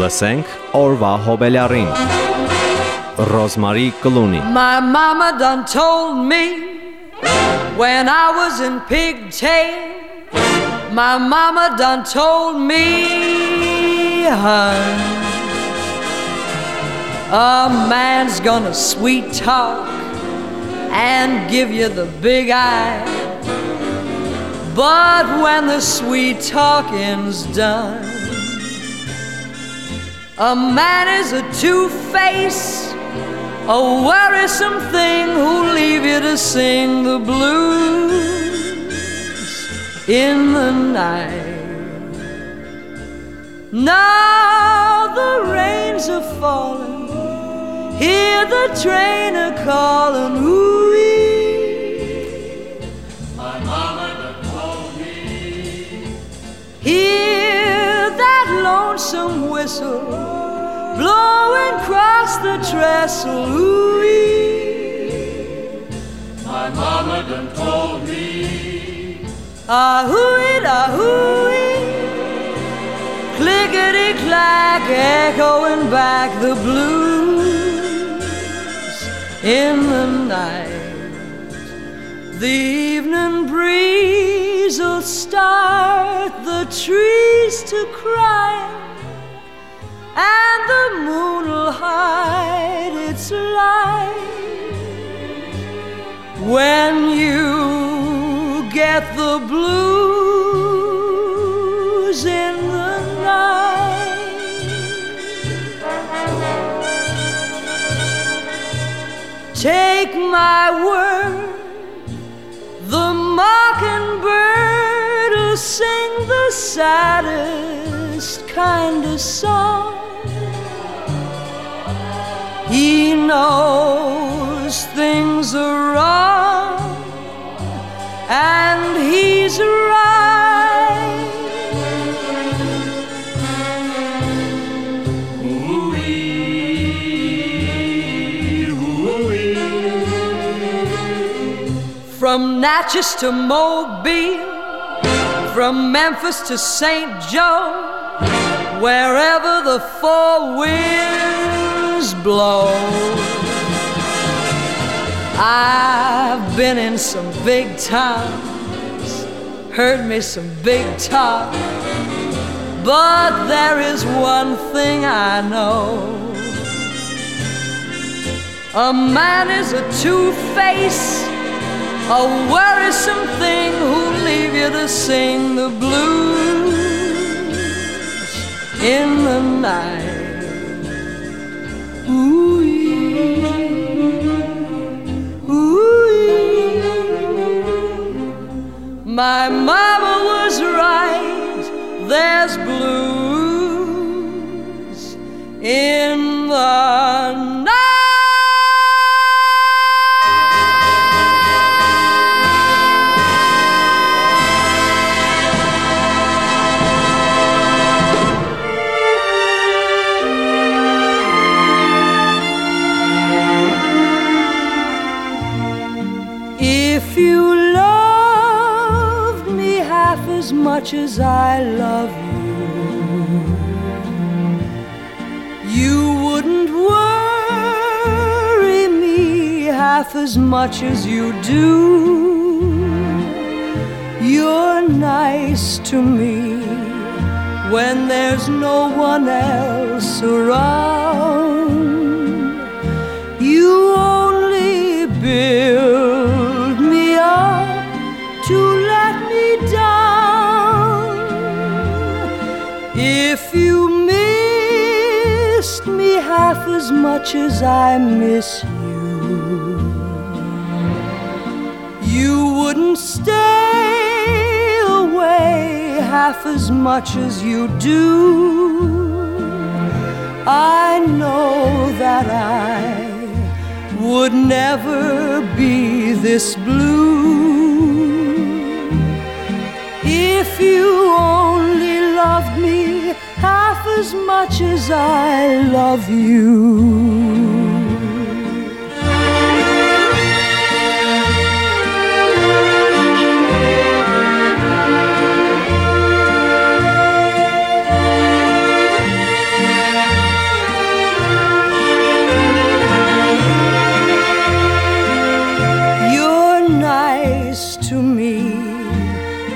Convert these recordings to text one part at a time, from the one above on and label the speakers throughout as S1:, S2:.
S1: Լսենք Օրվա Հոբելյարին։ Ռոզմարի Քլունի
S2: My mama done told me when I was in pigtail My mama done told me, hun, a man's gonna sweet talk and give you the big eye. But when the sweet talking's done, a man is a two-face, a worrisome thing who'll leave you to sing the blues in the night. Now the rains are falling, hear the train a calling, ooh.
S3: My mama told me
S2: Hear that lonesome whistle blowing across the trestle. Ooh,
S3: My mama done told me
S2: ah hooey, ah hooey, clickety clack, echoing back the blues in the night. The evening breeze will start the trees to cry, and the moon will hide its light. When you get the blues in the night, take my word the mockingbird will sing the saddest kind of song. He knows things are wrong, and he's right. From Natchez to Mobile, from Memphis to St. Joe, wherever the four winds blow. I've been in some big towns, heard me some big talk, but there is one thing I know. A man is a two-face a worrisome thing who'll leave you to sing the blues in the night. My mama was right. There's blues in the much as I love you, you wouldn't worry me half as much as you do. You're nice to me when there's no one else around. You only build as much as I miss you, you wouldn't stay away half as much as you do. I know that I would never be this blue if you only loved me half as much as I love you.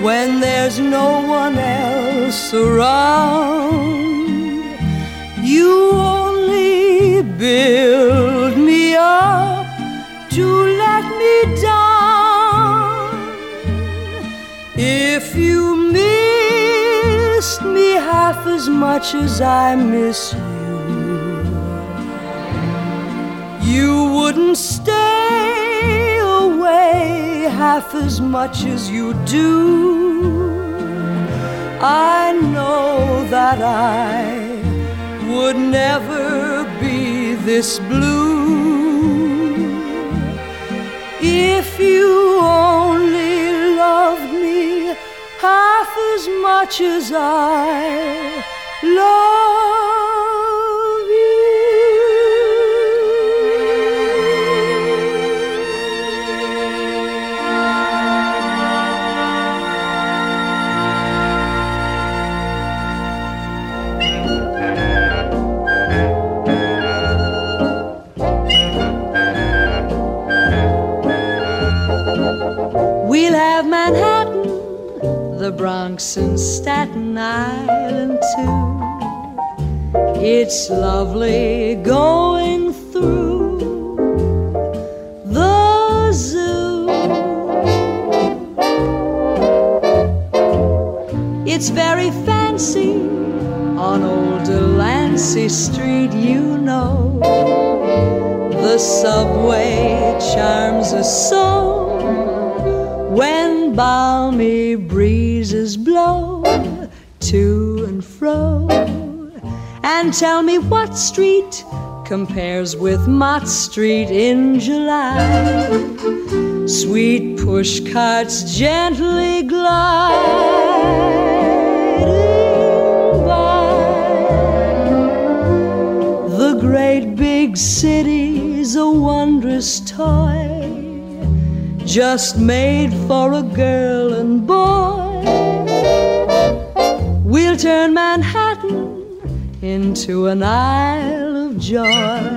S2: when there's no one else around. To let me down. If you missed me half as much as I miss you, you wouldn't stay away half as much as you do. I know that I would never be this blue if you only loved me half as much as I love And Staten Island too. It's lovely going through the zoo. It's very fancy on old Delancey Street, you know. The subway charms us so tell me what street compares with Mott Street in July. Sweet push carts gently gliding by. The great big city's a wondrous toy just made for a girl and boy. We'll turn Manhattan into an Isle of Joy.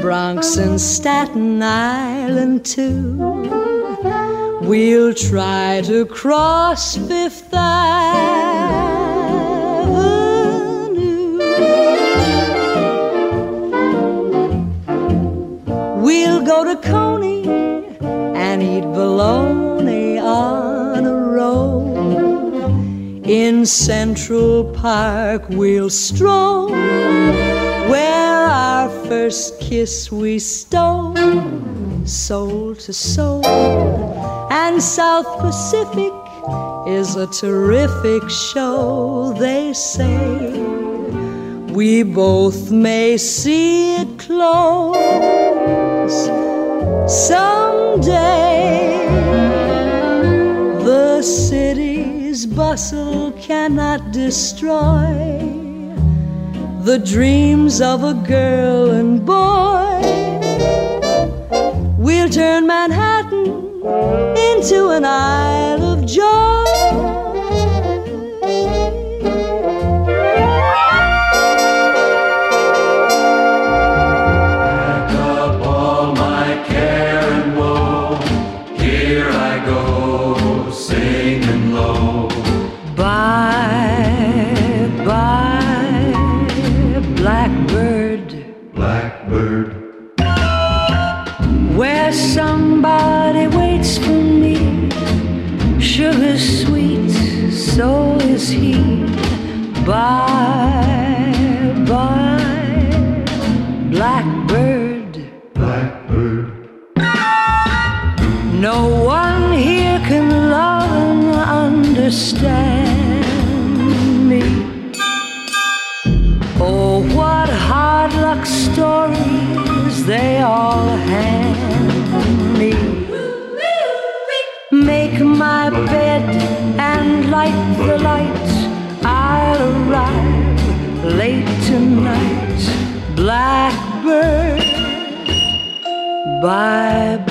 S2: Bronx, and Staten Island too. We'll try to cross Fifth Avenue. We'll go to Coney and eat bologna on a roll. In Central Park we'll stroll where first kiss we stole, soul to soul. And South Pacific is a terrific show, they say. We both may see it close someday. The city's bustle cannot destroy the dreams of a girl and boy. We'll turn Manhattan into an Isle of Joy. Bye.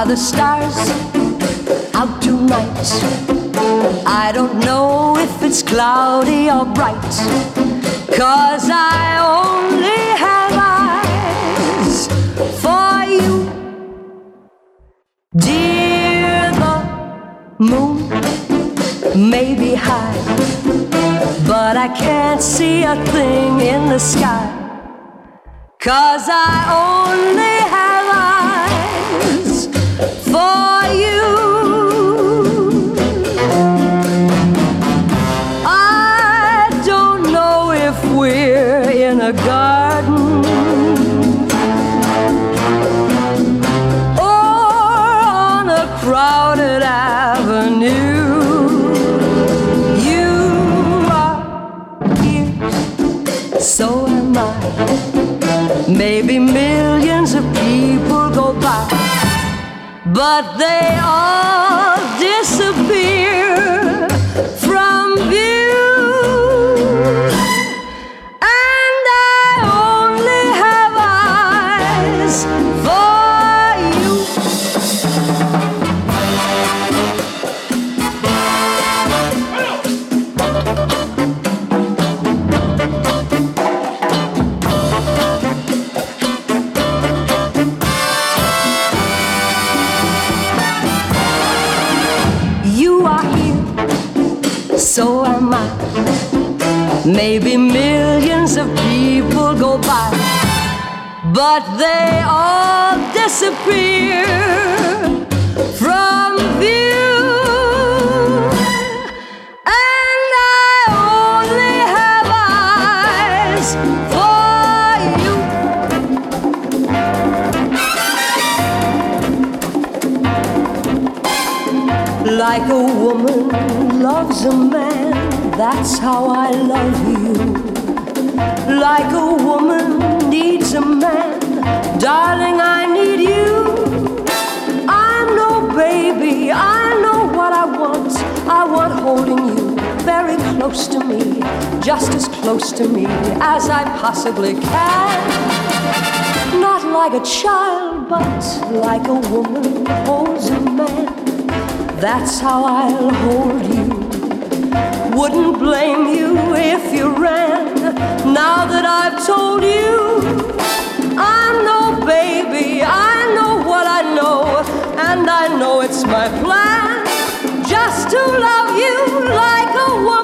S2: Are the stars out tonight? I don't know if it's cloudy or bright. Cause I only have eyes for you. Dear, the moon may be high, but I can't see a thing in the sky. Cause I only but they all disappear millions of people go by, but they all disappear from view. And I only have eyes for you. Like a woman loves a man, that's how I love you. Like a woman needs a man, darling, I need you. I'm no baby, I know what I want. I want holding you very close to me, just as close to me as I possibly can. Not like a child, but like a woman holds a man. That's how I'll hold you. Wouldn't blame you if you ran. Now that I've told you, I'm no baby. I know what I know, and I know it's my plan just to love you like a woman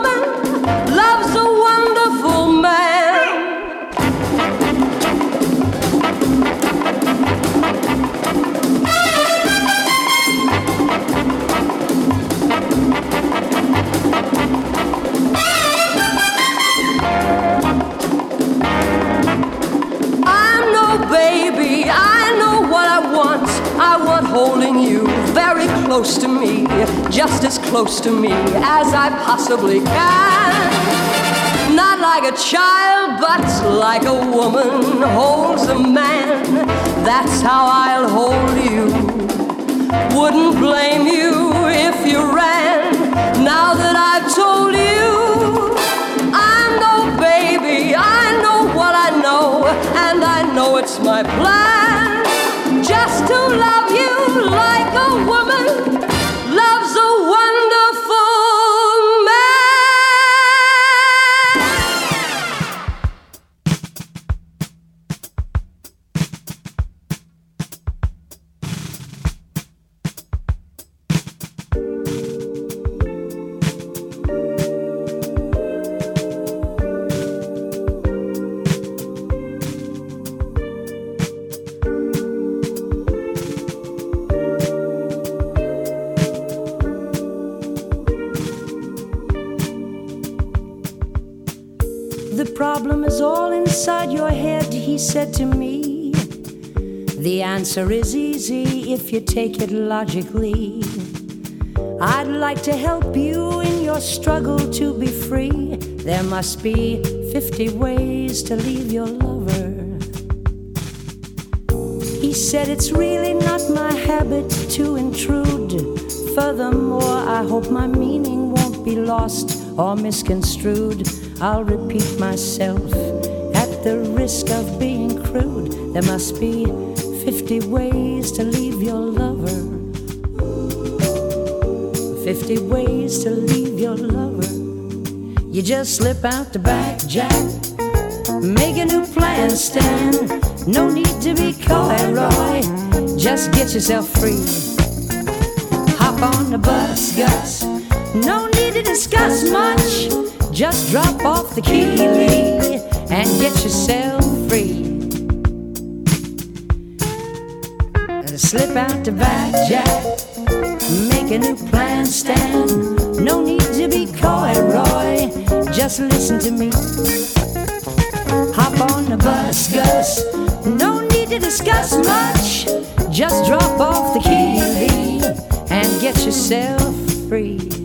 S2: close
S4: to me, just as close to me as I possibly can. Not like a child, but like a woman holds a man. That's how I'll hold you. Wouldn't blame you if you ran. Now that I've told you, I know, baby, I know what I know, and I know it's my plan just to love
S2: The problem is all inside your head, he said to me. The answer is easy if you take it logically. I'd like to help you in your struggle to be free. There must be 50 ways to leave your lover. He said it's really not my habit to intrude. Furthermore, I hope my meaning won't be lost or misconstrued. I'll repeat myself at the risk of being crude. There must be 50 ways to leave your lover. 50 ways to leave your lover. You just slip out the back, Jack. Make a new plan, Stan. No need to be coy, Roy. Just get yourself free. Hop on the bus, Gus. No need to discuss much. Just drop off the key and get yourself free. Slip out the back, Jack. Make a new plan, Stan. No need to be coy, Roy. Just listen to me. Hop on the bus, Gus. No need to discuss much. Just drop off the key and get yourself free.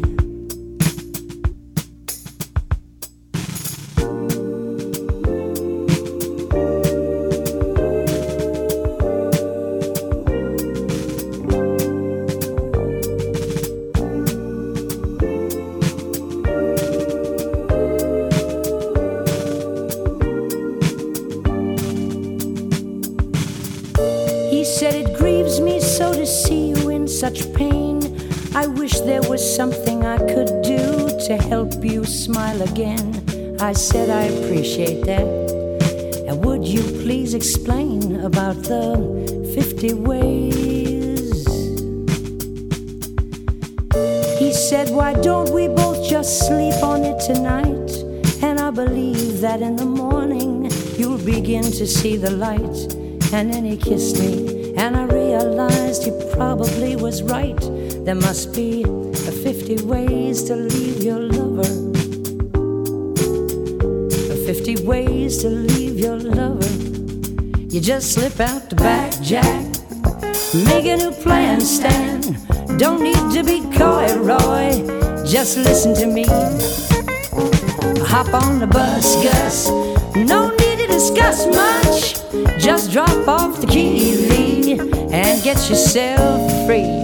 S2: Said it grieves me so to see you in such pain. I wish there was something I could do to help you smile again. I said I appreciate that. And would you please explain about the 50 ways? He said, Why don't we both just sleep on it tonight? And I believe that in the morning you'll begin to see the light. And then he kissed me, realized he probably was right. There must be 50 ways to leave your lover. 50 ways to leave your lover. You just slip out the back, Jack. Make a new plan, Stan. Don't need to be coy, Roy. Just listen to me. Hop on the bus, Gus. No need to discuss much. Just drop off the key and get yourself free.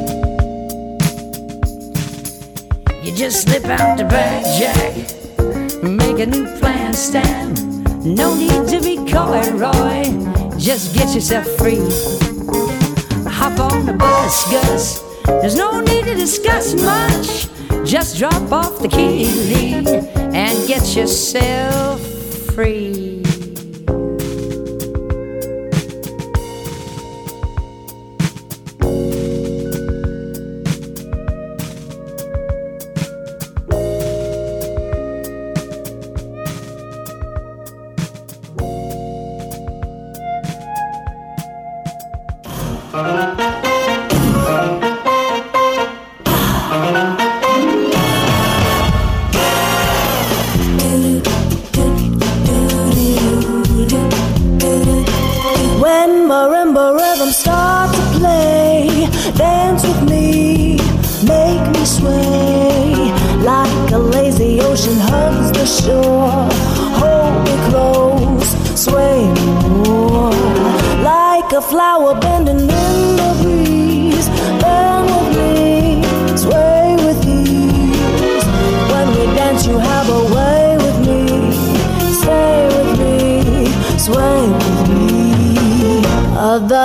S2: You just slip out the back, Jack. Make a new plan, Stan. No need to be coy, Roy. Just get yourself free. Hop on the bus, Gus. There's no need to discuss much. Just drop off the key and get yourself free.
S5: When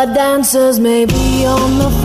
S5: dancers may be on the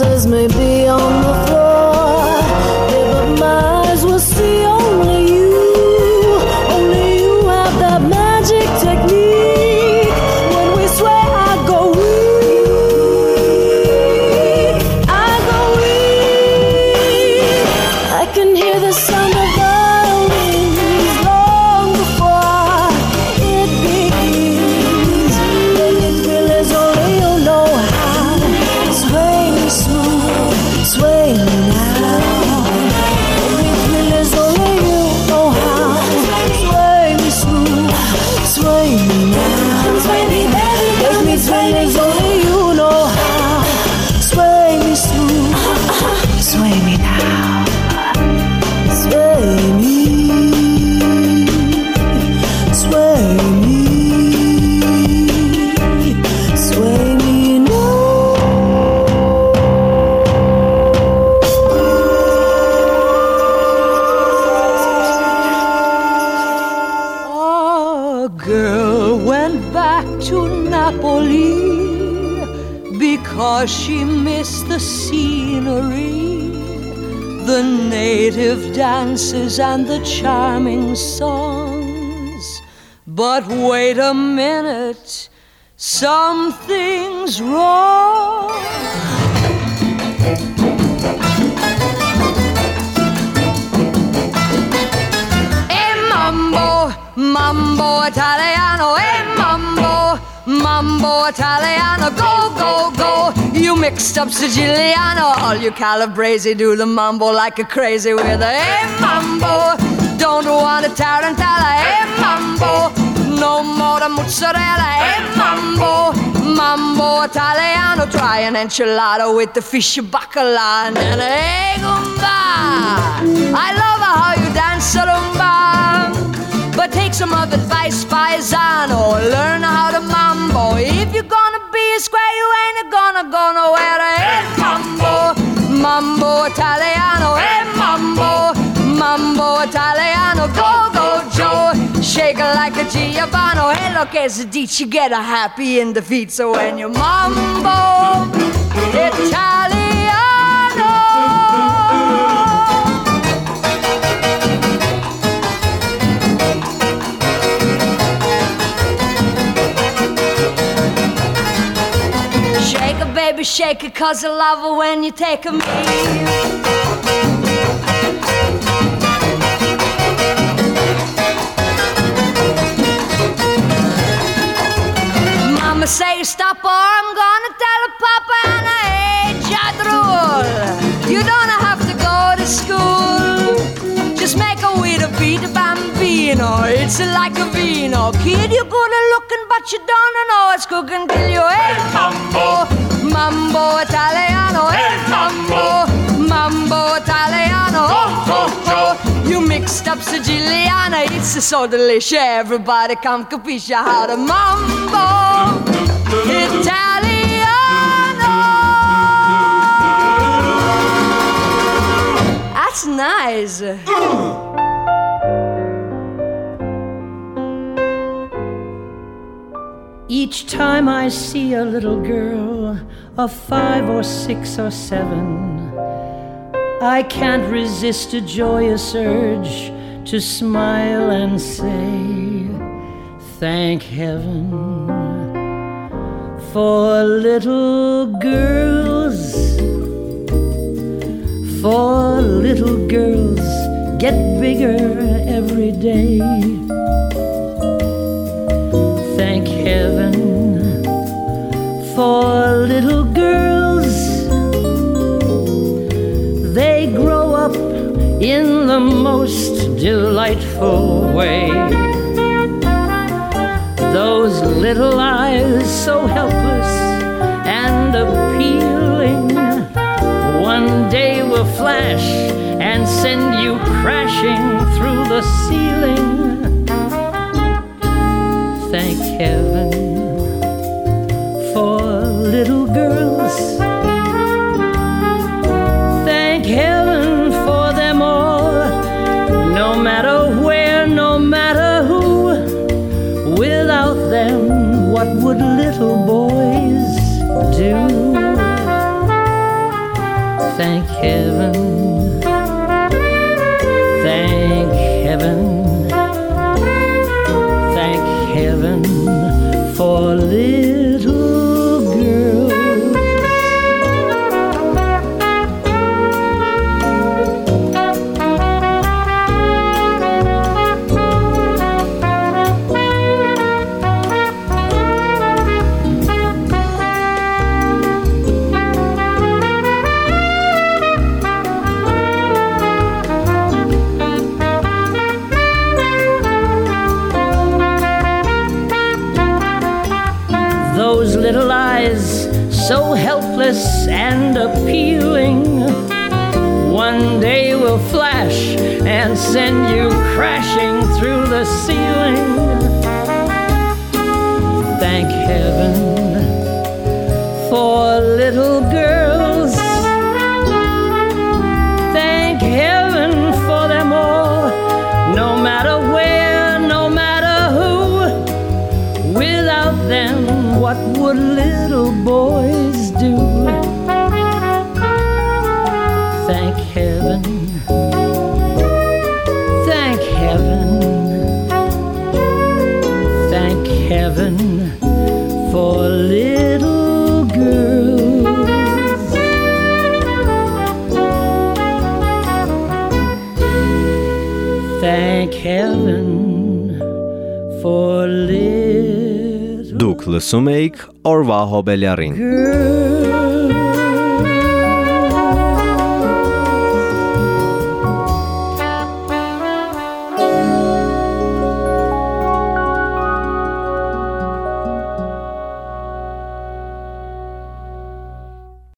S5: Dancers may be on the
S2: and the charming songs. But wait a minute, something's wrong. E mambo, mambo italiano, mambo, mambo italiano, go, go, go. You mixed up Siciliano, all you calabrese do the mambo like a crazy with a e mambo. Don't want a tarantella, e mambo. No more the mozzarella, e mambo. Mambo italiano, try an enchilada with the fish bacala and an egg I love how you dance a rumba. But take some of advice, paisano. Learn how to mambo. If you're gonna be a square, you ain't gonna go nowhere. Hey, mambo, mambo italiano. Hey, mambo, mambo italiano. Go, go, Joe. Shake it like a Giovanni. Hey, look, as a ditch, you get a happy in the feet. So when you mambo shake it, cause I love it when you take a me. Mama say stop or I'm gonna tell a papa and I hate your rule. You don't have to go to school. Just make a way to beat a bambino. It's like a vino. Kid, you're good at looking, but you don't know what's cooking till you hey mambo, mambo italiano, eh, hey mambo, mambo italiano. Oh, oh, oh. You
S6: You mixed up Siciliana, it's so delicious. Everybody come capisce how to mambo Italiano. That's nice.
S2: Each time I see a little girl of five or six or seven, I can't resist a joyous urge to smile and say, Thank heaven for little girls. For little girls get bigger every day thank heaven for little girls. They grow up in the most delightful way. Those little eyes, so helpless and appealing, one day will flash and send you crashing through the ceiling thank heaven
S1: լսում էիք օրվա հոբելյարին։
S2: girls.